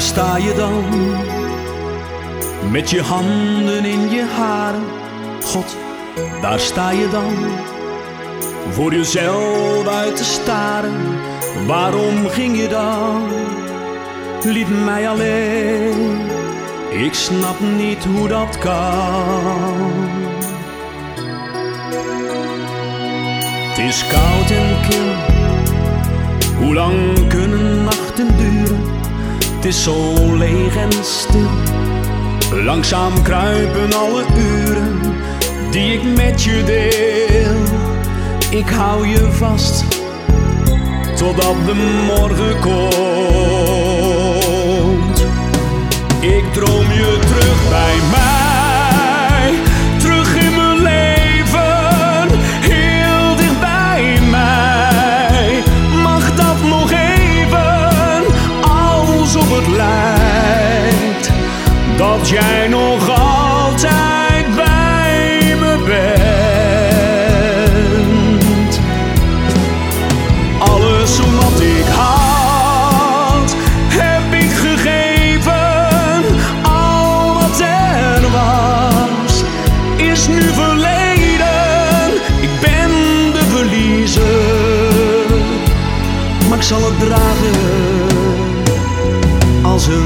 sta je dan, met je handen in je haren. God, daar sta je dan, voor jezelf uit te staren. Waarom ging je dan? Liet mij alleen, ik snap niet hoe dat kan. Het is koud en kil, hoe lang kunnen nachten duren? Het is zo leeg en stil. Langzaam kruipen alle uren die ik met je deel. Ik hou je vast totdat de morgen komt. het lijkt dat jij nog altijd bij me bent. Alles wat ik had, heb ik gegeven. Al wat er was, is nu verleden. Ik ben de verliezer, maar ik zal het dragen. onze